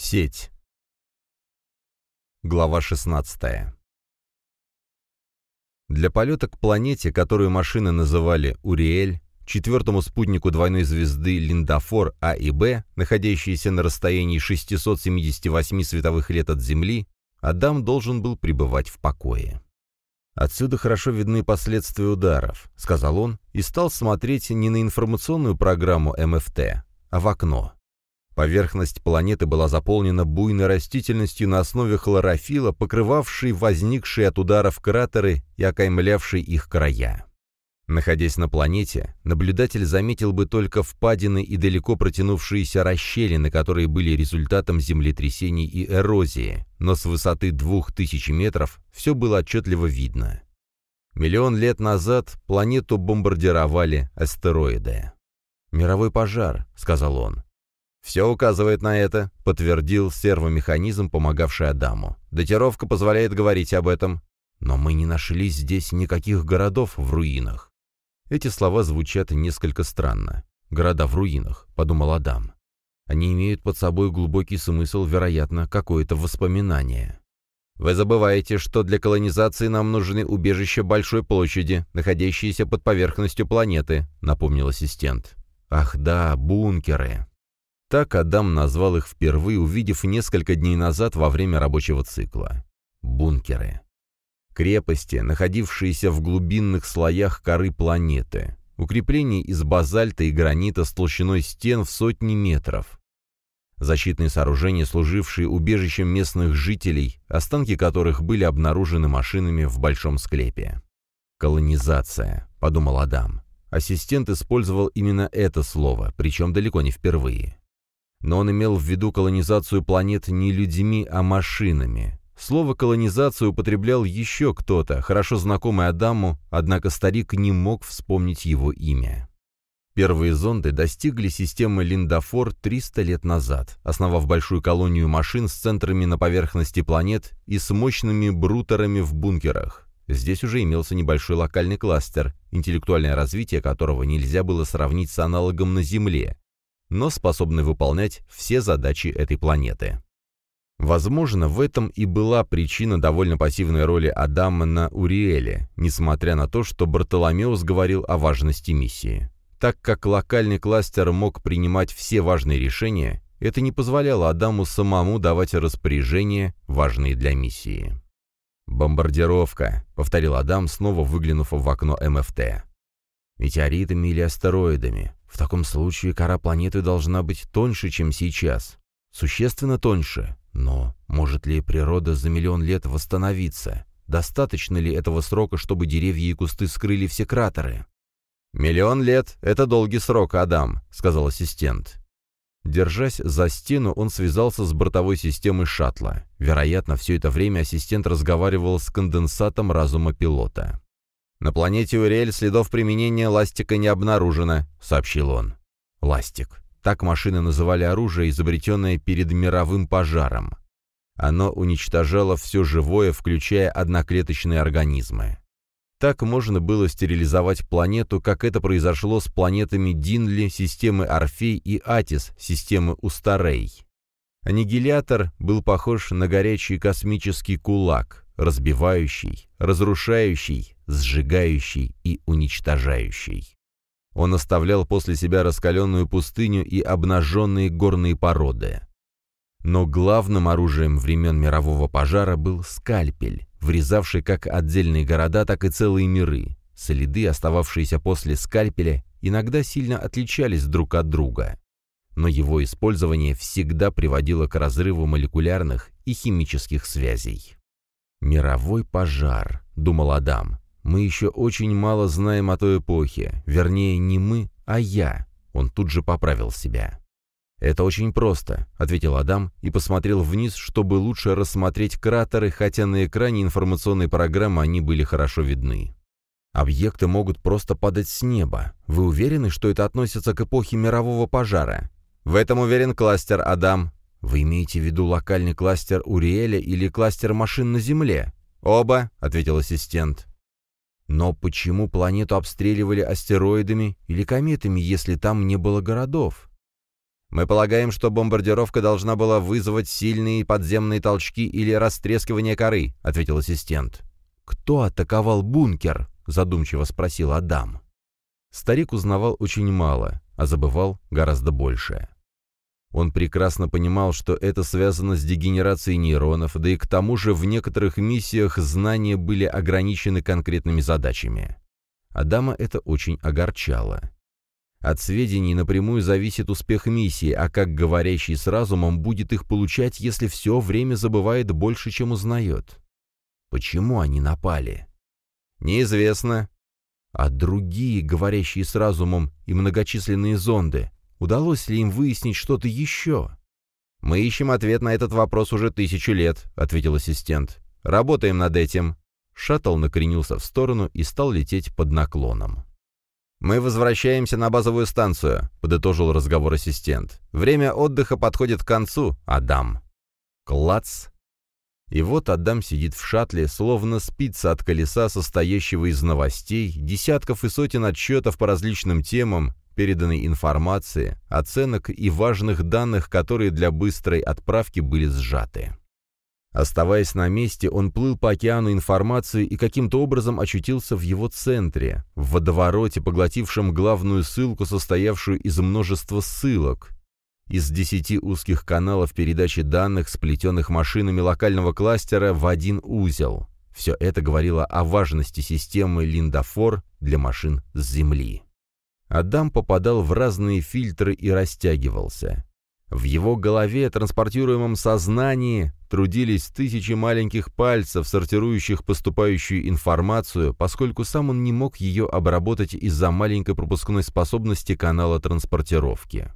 Сеть. Глава 16. Для полета к планете, которую машины называли Уриэль, четвертому спутнику двойной звезды Линдафор А и Б, находящейся на расстоянии 678 световых лет от Земли, Адам должен был пребывать в покое. «Отсюда хорошо видны последствия ударов», — сказал он, и стал смотреть не на информационную программу МФТ, а в окно. Поверхность планеты была заполнена буйной растительностью на основе хлорофила, покрывавшей возникшие от ударов кратеры и окаймлявшей их края. Находясь на планете, наблюдатель заметил бы только впадины и далеко протянувшиеся расщелины, которые были результатом землетрясений и эрозии, но с высоты двух тысяч метров все было отчетливо видно. Миллион лет назад планету бомбардировали астероиды. «Мировой пожар», — сказал он. «Все указывает на это», — подтвердил сервомеханизм, помогавший Адаму. «Датировка позволяет говорить об этом. Но мы не нашли здесь никаких городов в руинах». Эти слова звучат несколько странно. «Города в руинах», — подумал Адам. Они имеют под собой глубокий смысл, вероятно, какое-то воспоминание. «Вы забываете, что для колонизации нам нужны убежища большой площади, находящиеся под поверхностью планеты», — напомнил ассистент. «Ах да, бункеры». Так Адам назвал их впервые, увидев несколько дней назад во время рабочего цикла. Бункеры. Крепости, находившиеся в глубинных слоях коры планеты. Укрепления из базальта и гранита с толщиной стен в сотни метров. Защитные сооружения, служившие убежищем местных жителей, останки которых были обнаружены машинами в большом склепе. «Колонизация», — подумал Адам. Ассистент использовал именно это слово, причем далеко не впервые. Но он имел в виду колонизацию планет не людьми, а машинами. Слово «колонизация» употреблял еще кто-то, хорошо знакомый Адаму, однако старик не мог вспомнить его имя. Первые зонды достигли системы Линдафор 300 лет назад, основав большую колонию машин с центрами на поверхности планет и с мощными брутерами в бункерах. Здесь уже имелся небольшой локальный кластер, интеллектуальное развитие которого нельзя было сравнить с аналогом на Земле, но способны выполнять все задачи этой планеты. Возможно, в этом и была причина довольно пассивной роли Адама на Уриэле, несмотря на то, что Бартоломеус говорил о важности миссии. Так как локальный кластер мог принимать все важные решения, это не позволяло Адаму самому давать распоряжения, важные для миссии. «Бомбардировка», — повторил Адам, снова выглянув в окно МФТ. «Метеоритами или астероидами. В таком случае кора планеты должна быть тоньше, чем сейчас. Существенно тоньше. Но может ли природа за миллион лет восстановиться? Достаточно ли этого срока, чтобы деревья и кусты скрыли все кратеры? «Миллион лет — это долгий срок, Адам», — сказал ассистент. Держась за стену, он связался с бортовой системой шаттла. Вероятно, все это время ассистент разговаривал с конденсатом разума пилота. «На планете Уриэль следов применения ластика не обнаружено», — сообщил он. Ластик. Так машины называли оружие, изобретенное перед мировым пожаром. Оно уничтожало все живое, включая одноклеточные организмы. Так можно было стерилизовать планету, как это произошло с планетами Динли, системы Орфей и Атис, системы Устарей. Аннигилятор был похож на горячий космический кулак, разбивающий, разрушающий, сжигающий и уничтожающий. Он оставлял после себя раскаленную пустыню и обнаженные горные породы. Но главным оружием времен мирового пожара был скальпель, врезавший как отдельные города, так и целые миры. Следы, остававшиеся после скальпеля, иногда сильно отличались друг от друга. Но его использование всегда приводило к разрыву молекулярных и химических связей. «Мировой пожар», — думал Адам. «Мы еще очень мало знаем о той эпохе. Вернее, не мы, а я». Он тут же поправил себя. «Это очень просто», — ответил Адам и посмотрел вниз, чтобы лучше рассмотреть кратеры, хотя на экране информационной программы они были хорошо видны. «Объекты могут просто падать с неба. Вы уверены, что это относится к эпохе мирового пожара?» «В этом уверен кластер, Адам», «Вы имеете в виду локальный кластер Уриэля или кластер машин на Земле?» «Оба», — ответил ассистент. «Но почему планету обстреливали астероидами или кометами, если там не было городов?» Мы полагаем, что бомбардировка должна была вызвать сильные подземные толчки или растрескивание коры», — ответил ассистент. «Кто атаковал бункер?» — задумчиво спросил Адам. Старик узнавал очень мало, а забывал гораздо больше. Он прекрасно понимал, что это связано с дегенерацией нейронов, да и к тому же в некоторых миссиях знания были ограничены конкретными задачами. Адама это очень огорчало. От сведений напрямую зависит успех миссии, а как говорящий с разумом будет их получать, если все время забывает больше, чем узнает? Почему они напали? Неизвестно. А другие, говорящие с разумом, и многочисленные зонды, Удалось ли им выяснить что-то еще? «Мы ищем ответ на этот вопрос уже тысячу лет», — ответил ассистент. «Работаем над этим». Шаттл накренился в сторону и стал лететь под наклоном. «Мы возвращаемся на базовую станцию», — подытожил разговор ассистент. «Время отдыха подходит к концу, Адам». Клац. И вот Адам сидит в шаттле, словно спица от колеса, состоящего из новостей, десятков и сотен отчетов по различным темам, переданной информации, оценок и важных данных, которые для быстрой отправки были сжаты. Оставаясь на месте, он плыл по океану информации и каким-то образом очутился в его центре, в водовороте, поглотившем главную ссылку, состоявшую из множества ссылок, из десяти узких каналов передачи данных, сплетенных машинами локального кластера в один узел. Все это говорило о важности системы Линдафор для машин с Земли. Адам попадал в разные фильтры и растягивался. В его голове, транспортируемом сознании, трудились тысячи маленьких пальцев, сортирующих поступающую информацию, поскольку сам он не мог ее обработать из-за маленькой пропускной способности канала транспортировки.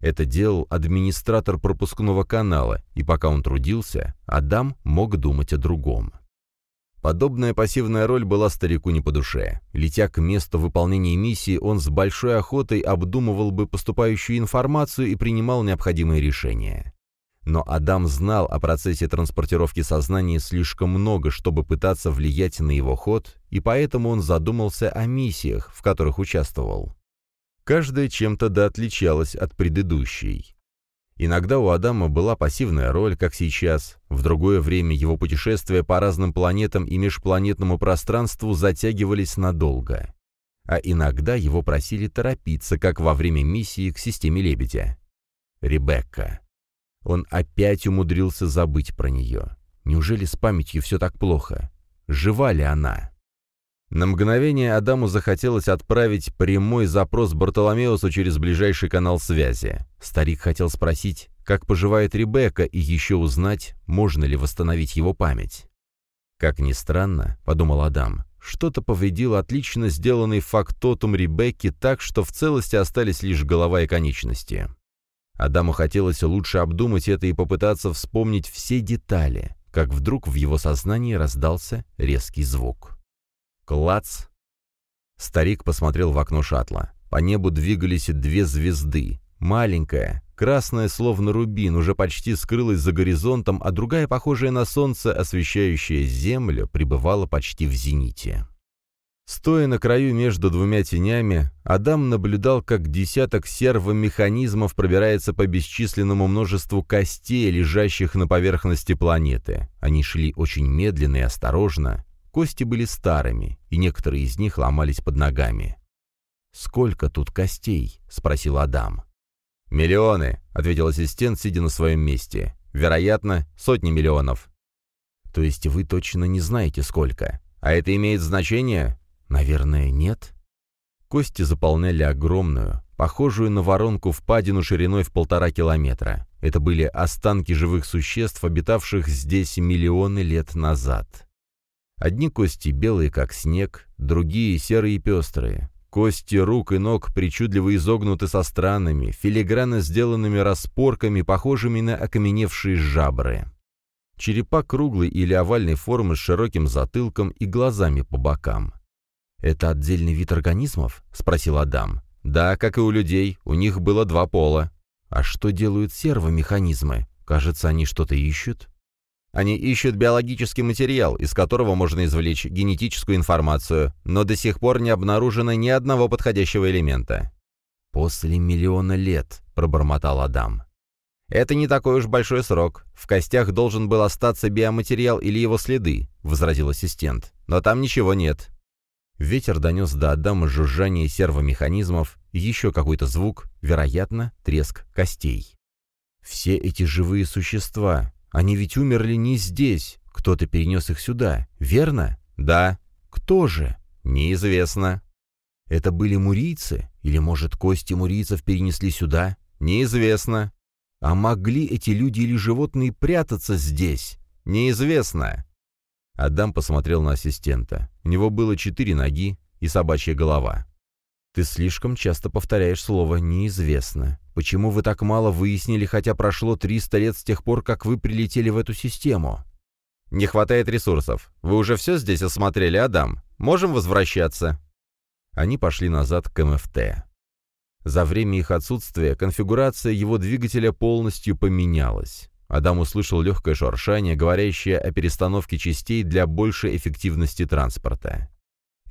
Это делал администратор пропускного канала, и пока он трудился, Адам мог думать о другом. Подобная пассивная роль была старику не по душе. Летя к месту выполнения миссии, он с большой охотой обдумывал бы поступающую информацию и принимал необходимые решения. Но Адам знал о процессе транспортировки сознания слишком много, чтобы пытаться влиять на его ход, и поэтому он задумался о миссиях, в которых участвовал. Каждая чем-то да отличалась от предыдущей. Иногда у Адама была пассивная роль, как сейчас. В другое время его путешествия по разным планетам и межпланетному пространству затягивались надолго. А иногда его просили торопиться, как во время миссии к системе Лебедя. Ребекка. Он опять умудрился забыть про нее. Неужели с памятью все так плохо? Жива ли она? На мгновение Адаму захотелось отправить прямой запрос Бартоломеусу через ближайший канал связи. Старик хотел спросить, как поживает Ребекка, и еще узнать, можно ли восстановить его память. «Как ни странно», — подумал Адам, — «что-то повредило отлично сделанный фактотум Ребекки так, что в целости остались лишь голова и конечности». Адаму хотелось лучше обдумать это и попытаться вспомнить все детали, как вдруг в его сознании раздался резкий звук. Клац! Старик посмотрел в окно шаттла. По небу двигались две звезды. Маленькая, красная, словно рубин, уже почти скрылась за горизонтом, а другая, похожая на солнце, освещающая землю, пребывала почти в зените. Стоя на краю между двумя тенями, Адам наблюдал, как десяток сервомеханизмов пробирается по бесчисленному множеству костей, лежащих на поверхности планеты. Они шли очень медленно и осторожно, Кости были старыми, и некоторые из них ломались под ногами. «Сколько тут костей?» — спросил Адам. «Миллионы», — ответил ассистент, сидя на своем месте. «Вероятно, сотни миллионов». «То есть вы точно не знаете, сколько? А это имеет значение?» «Наверное, нет». Кости заполняли огромную, похожую на воронку впадину шириной в полтора километра. Это были останки живых существ, обитавших здесь миллионы лет назад. Одни кости белые, как снег, другие серые и пестрые. Кости рук и ног причудливо изогнуты со странами, филиграны сделанными распорками, похожими на окаменевшие жабры. Черепа круглой или овальной формы с широким затылком и глазами по бокам. «Это отдельный вид организмов?» — спросил Адам. «Да, как и у людей, у них было два пола». «А что делают сервомеханизмы? Кажется, они что-то ищут?» Они ищут биологический материал, из которого можно извлечь генетическую информацию, но до сих пор не обнаружено ни одного подходящего элемента. «После миллиона лет», — пробормотал Адам. «Это не такой уж большой срок. В костях должен был остаться биоматериал или его следы», — возразил ассистент. «Но там ничего нет». Ветер донес до Адама жужжание сервомеханизмов еще какой-то звук, вероятно, треск костей. «Все эти живые существа, они ведь умерли не здесь. Кто-то перенес их сюда, верно?» «Да». «Кто же?» «Неизвестно». «Это были мурийцы? Или, может, кости мурийцев перенесли сюда?» «Неизвестно». «А могли эти люди или животные прятаться здесь?» «Неизвестно». Адам посмотрел на ассистента. У него было четыре ноги и собачья голова. «Ты слишком часто повторяешь слово «неизвестно». Почему вы так мало выяснили, хотя прошло 300 лет с тех пор, как вы прилетели в эту систему?» «Не хватает ресурсов. Вы уже все здесь осмотрели, Адам? Можем возвращаться?» Они пошли назад к МФТ. За время их отсутствия конфигурация его двигателя полностью поменялась. Адам услышал легкое шуршание, говорящее о перестановке частей для большей эффективности транспорта.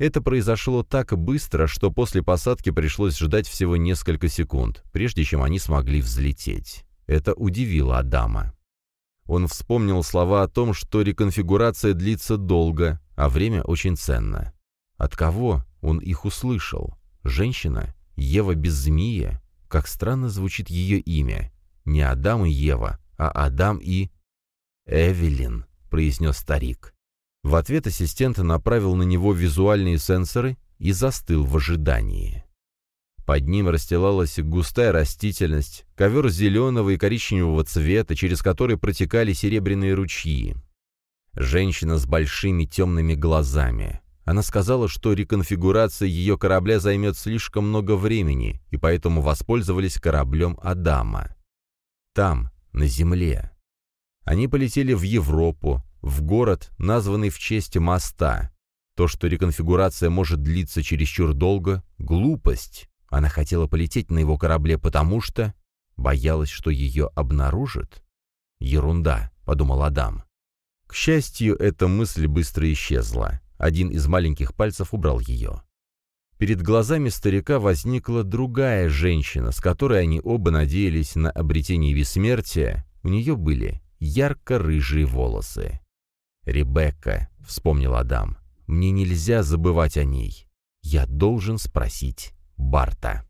Это произошло так быстро, что после посадки пришлось ждать всего несколько секунд, прежде чем они смогли взлететь. Это удивило Адама. Он вспомнил слова о том, что реконфигурация длится долго, а время очень ценно. От кого он их услышал? Женщина? Ева без змея? Как странно звучит ее имя. Не Адам и Ева, а Адам и... «Эвелин», — произнес старик. В ответ ассистент направил на него визуальные сенсоры и застыл в ожидании. Под ним расстилалась густая растительность, ковер зеленого и коричневого цвета, через который протекали серебряные ручьи. Женщина с большими темными глазами. Она сказала, что реконфигурация ее корабля займет слишком много времени, и поэтому воспользовались кораблем Адама. Там, на Земле. Они полетели в Европу, в город, названный в честь моста. То, что реконфигурация может длиться чересчур долго — глупость. Она хотела полететь на его корабле, потому что боялась, что ее обнаружат. «Ерунда», — подумал Адам. К счастью, эта мысль быстро исчезла. Один из маленьких пальцев убрал ее. Перед глазами старика возникла другая женщина, с которой они оба надеялись на обретение бессмертия. У нее были ярко-рыжие волосы. «Ребекка», — вспомнил Адам, — «мне нельзя забывать о ней. Я должен спросить Барта».